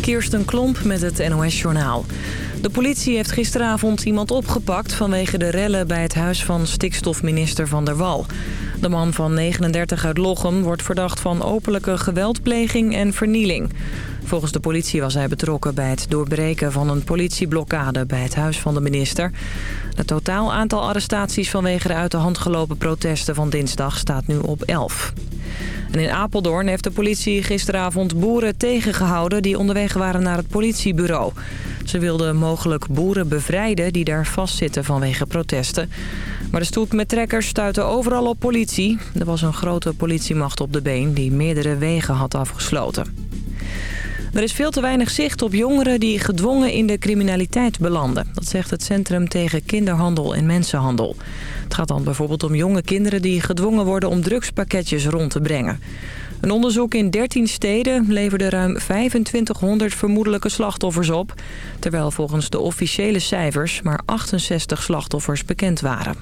Kirsten Klomp met het NOS-journaal. De politie heeft gisteravond iemand opgepakt vanwege de rellen bij het huis van stikstofminister Van der Wal. De man van 39 uit Lochem wordt verdacht van openlijke geweldpleging en vernieling. Volgens de politie was hij betrokken bij het doorbreken van een politieblokkade bij het huis van de minister. Het totaal aantal arrestaties vanwege de uit de hand gelopen protesten van dinsdag staat nu op 11. In Apeldoorn heeft de politie gisteravond boeren tegengehouden die onderweg waren naar het politiebureau. Ze wilden mogelijk boeren bevrijden die daar vastzitten vanwege protesten. Maar de stoet met trekkers stuitte overal op politie. Er was een grote politiemacht op de been die meerdere wegen had afgesloten. Er is veel te weinig zicht op jongeren die gedwongen in de criminaliteit belanden. Dat zegt het Centrum tegen Kinderhandel en Mensenhandel. Het gaat dan bijvoorbeeld om jonge kinderen die gedwongen worden om drugspakketjes rond te brengen. Een onderzoek in 13 steden leverde ruim 2500 vermoedelijke slachtoffers op... terwijl volgens de officiële cijfers maar 68 slachtoffers bekend waren.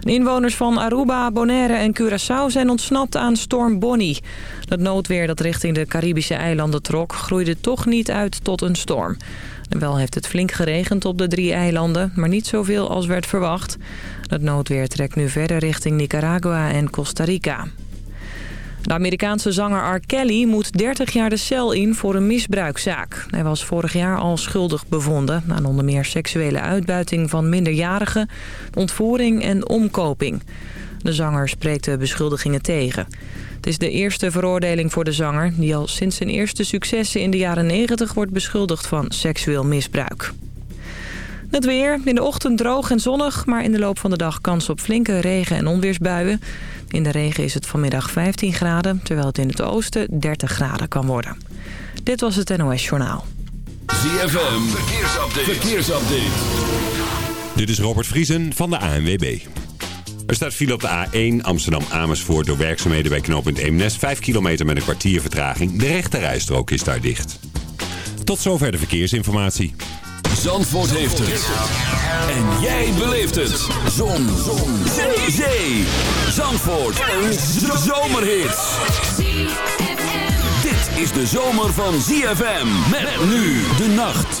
inwoners van Aruba, Bonaire en Curaçao zijn ontsnapt aan storm Bonnie. Het noodweer dat richting de Caribische eilanden trok... groeide toch niet uit tot een storm. Wel heeft het flink geregend op de drie eilanden, maar niet zoveel als werd verwacht. Het noodweer trekt nu verder richting Nicaragua en Costa Rica. De Amerikaanse zanger R. Kelly moet 30 jaar de cel in voor een misbruikzaak. Hij was vorig jaar al schuldig bevonden aan onder meer seksuele uitbuiting van minderjarigen, ontvoering en omkoping. De zanger spreekt de beschuldigingen tegen. Het is de eerste veroordeling voor de zanger... die al sinds zijn eerste successen in de jaren 90 wordt beschuldigd van seksueel misbruik. Het weer. In de ochtend droog en zonnig, maar in de loop van de dag kans op flinke regen- en onweersbuien. In de regen is het vanmiddag 15 graden, terwijl het in het oosten 30 graden kan worden. Dit was het NOS Journaal. ZFM, verkeersupdate. verkeersupdate. Dit is Robert Vriesen van de ANWB. Er staat file op de A1 Amsterdam-Amersfoort door werkzaamheden bij knooppunt Eemnes. 5 kilometer met een kwartier vertraging. De rechte rijstrook is daar dicht. Tot zover de verkeersinformatie. Zandvoort heeft het. En jij beleeft het. Zon. Zon. Zee. Zandvoort. Een zomerhit. Dit is de zomer van ZFM. Met nu de nacht.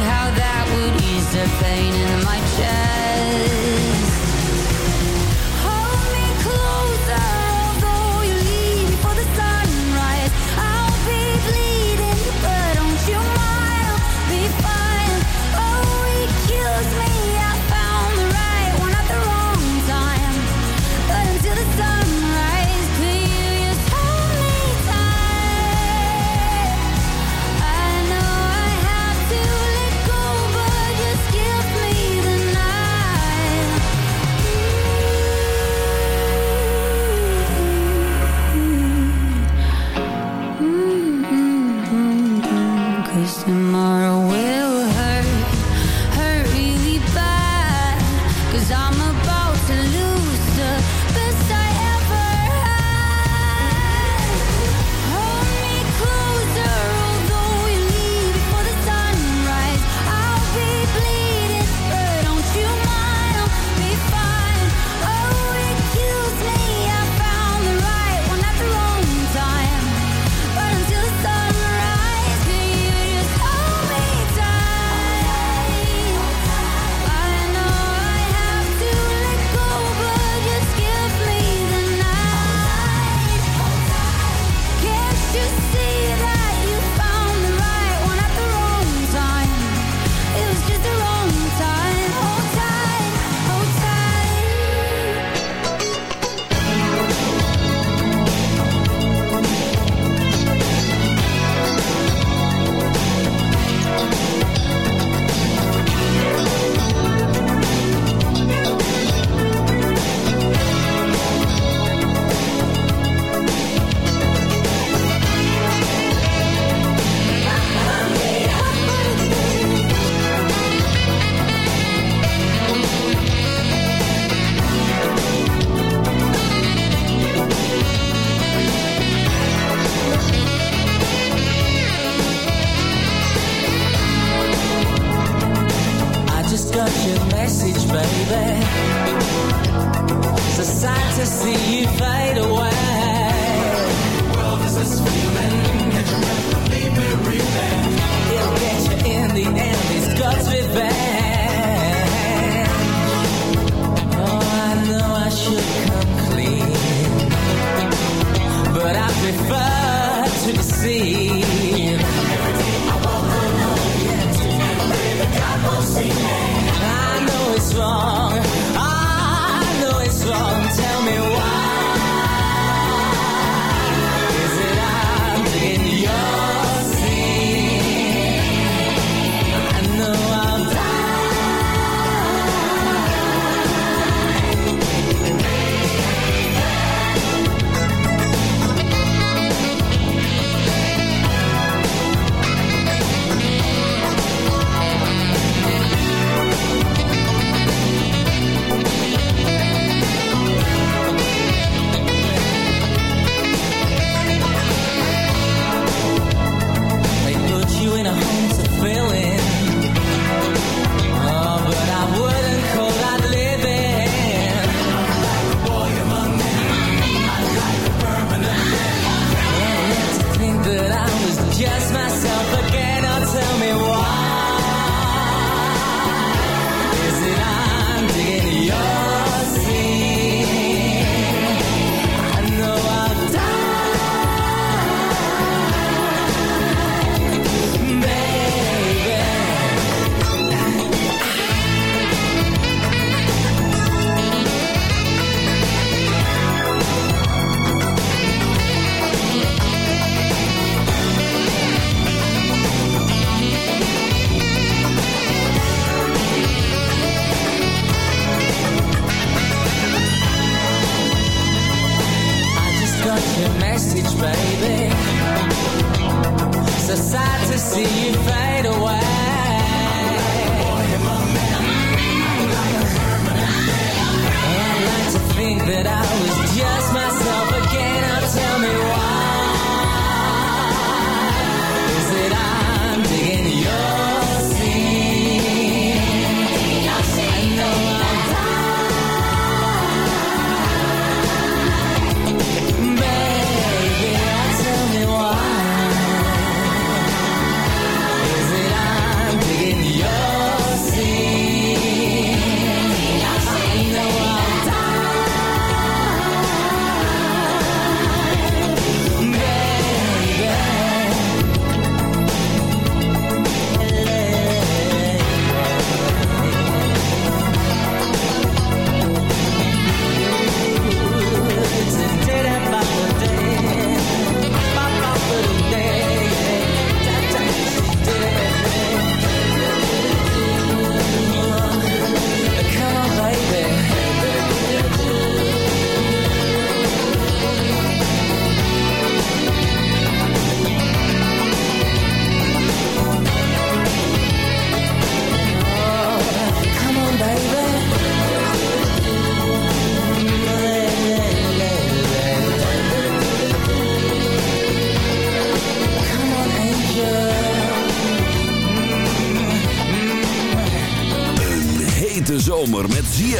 How that would ease the pain in my chest.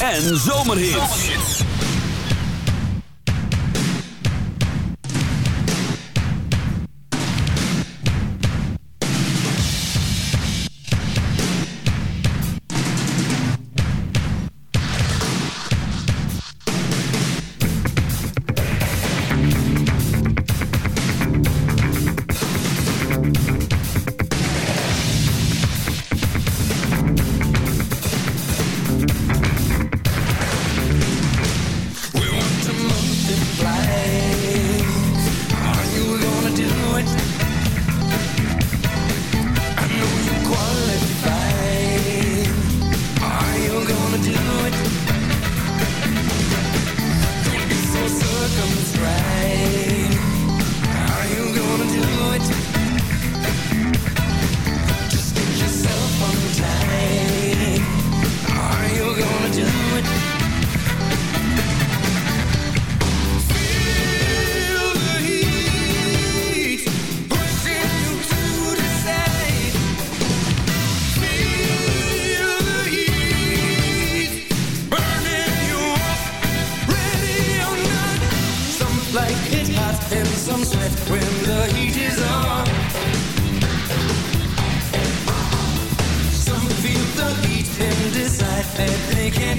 En Zomerhits.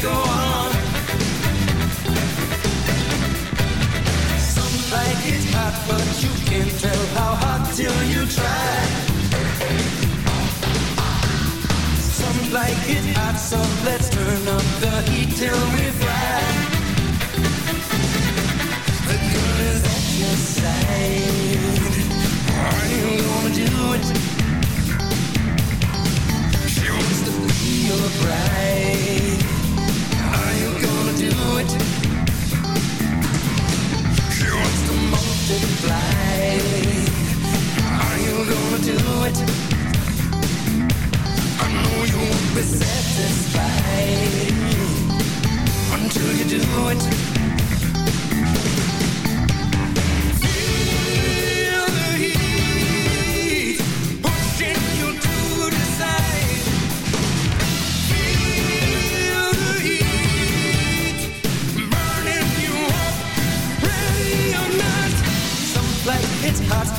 go on. Some like it hot, but you can't tell how hot till you try. Some like it hot, so let's turn up the heat till we fry. The girl is at your side. Are you gonna do it? She wants to be your bride. i know you won't be satisfied until you do it.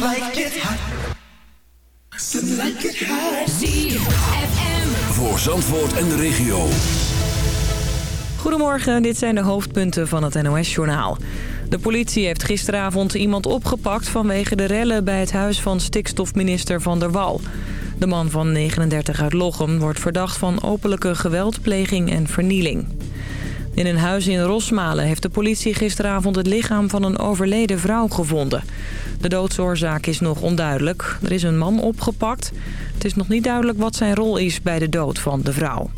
like it hot. Like it. ZFM. Voor Zandvoort en de regio. Goedemorgen, dit zijn de hoofdpunten van het NOS-journaal. De politie heeft gisteravond iemand opgepakt vanwege de rellen bij het huis van stikstofminister Van der Wal. De man van 39 uit Lochem wordt verdacht van openlijke geweldpleging en vernieling. In een huis in Rosmalen heeft de politie gisteravond het lichaam van een overleden vrouw gevonden. De doodsoorzaak is nog onduidelijk. Er is een man opgepakt. Het is nog niet duidelijk wat zijn rol is bij de dood van de vrouw.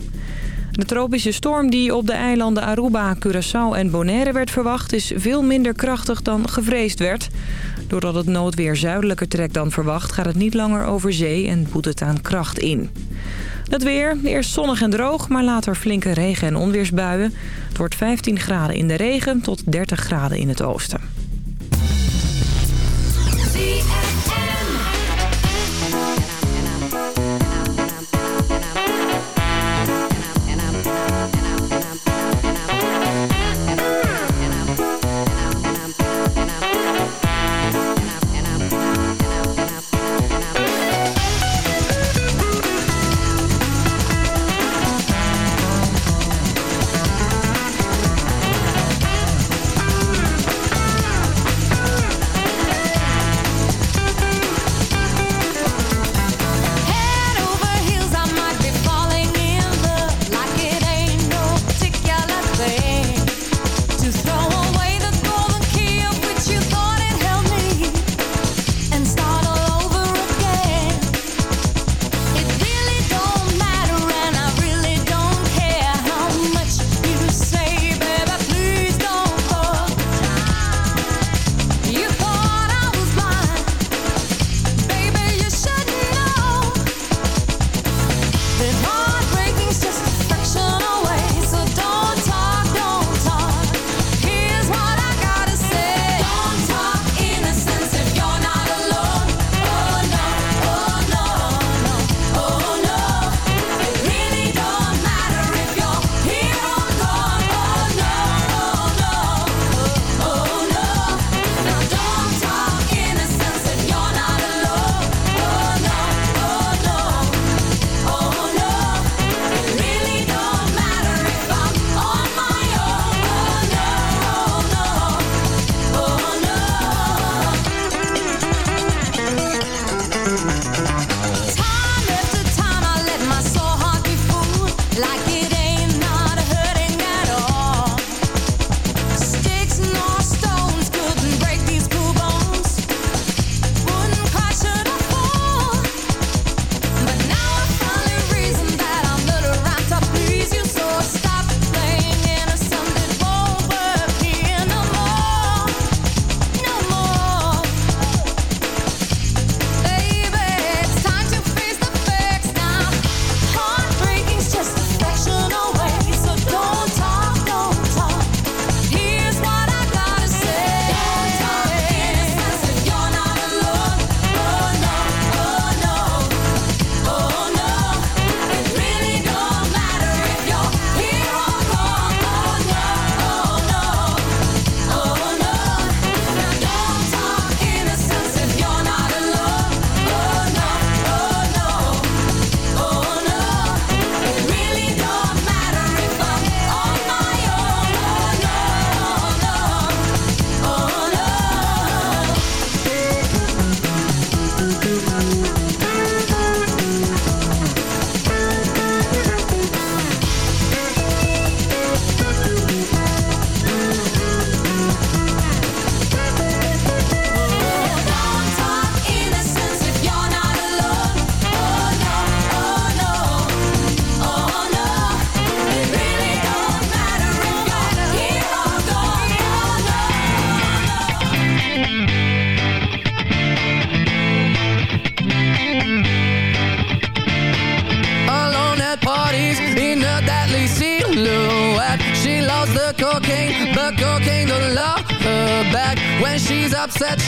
De tropische storm die op de eilanden Aruba, Curaçao en Bonaire werd verwacht... is veel minder krachtig dan gevreesd werd. Doordat het noodweer zuidelijker trekt dan verwacht... gaat het niet langer over zee en boet het aan kracht in. Het weer, eerst zonnig en droog, maar later flinke regen- en onweersbuien. Het wordt 15 graden in de regen tot 30 graden in het oosten.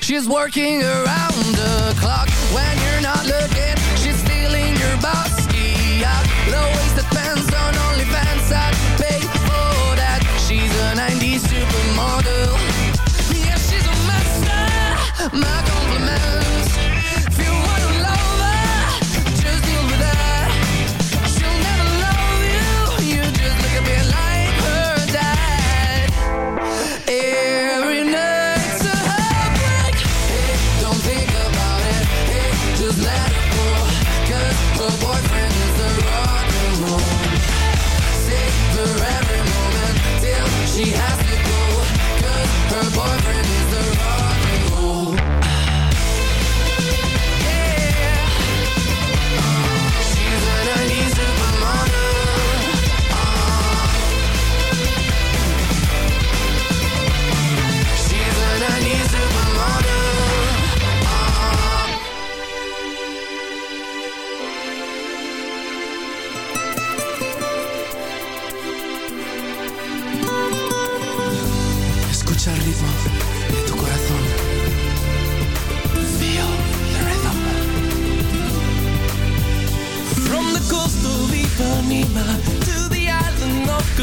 She's working around the clock. When you're not looking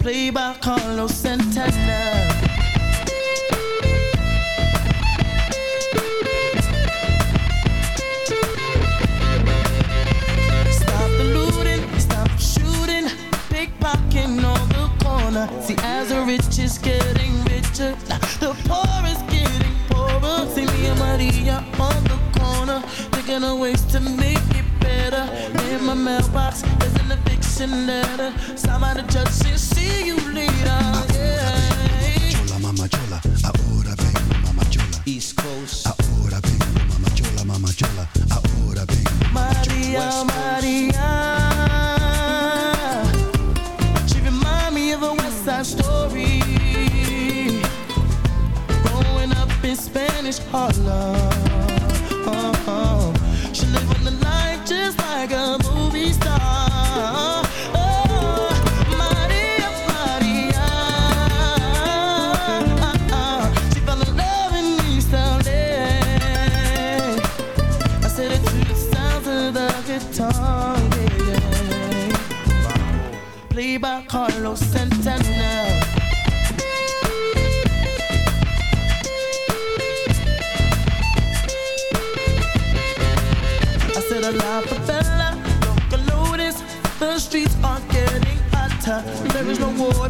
Play by Carlos Santana. Stop the looting, stop the shooting, pickpocketing on the corner. See, as the rich is getting richer, the poor is getting poorer. See me and Maria on the corner, thinking of ways to make it better. In my mailbox, there's an written letter. Somebody just see you later. Yeah. Chola, mama chola, ahora mama chola. East Coast. Ahora mama chola, mama chola. Ahora mama chola. would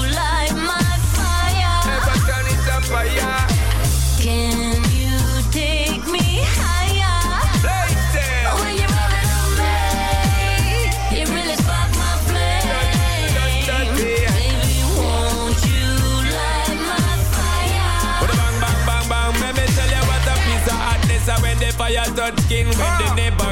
fire touch skin. When the ah. neighbor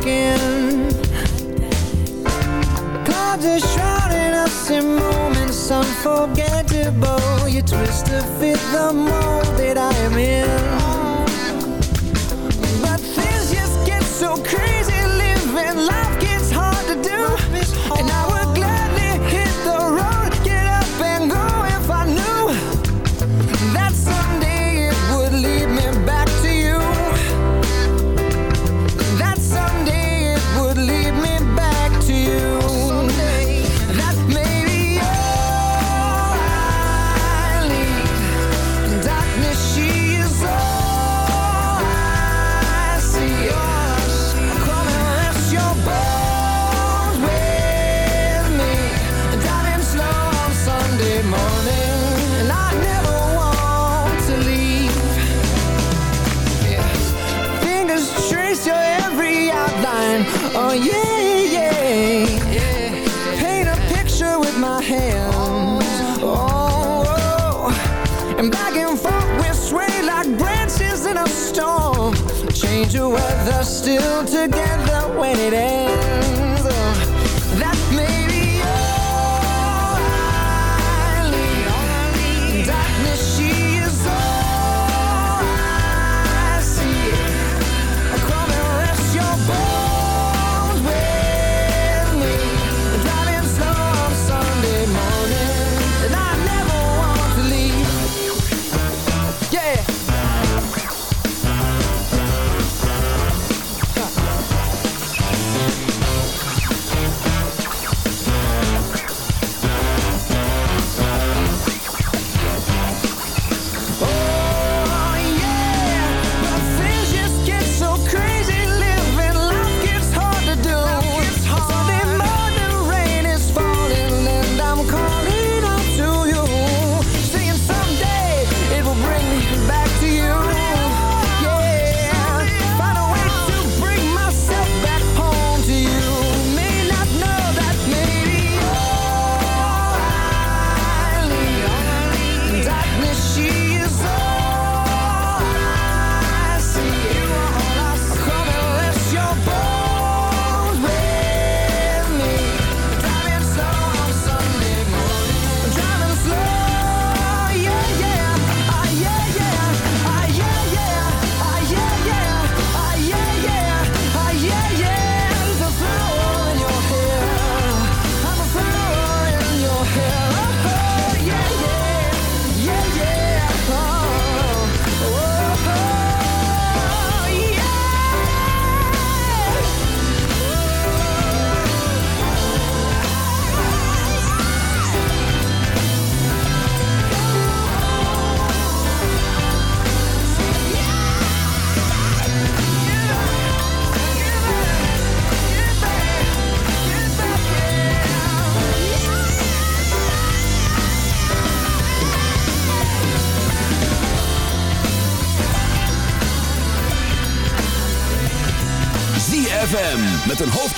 skin Clouds are shrouding us in moments unforgettable. You twist to fit the mold that I am in.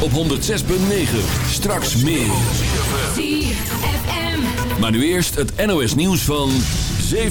op 106.9. Straks meer. 4 Maar nu eerst het NOS nieuws van 7.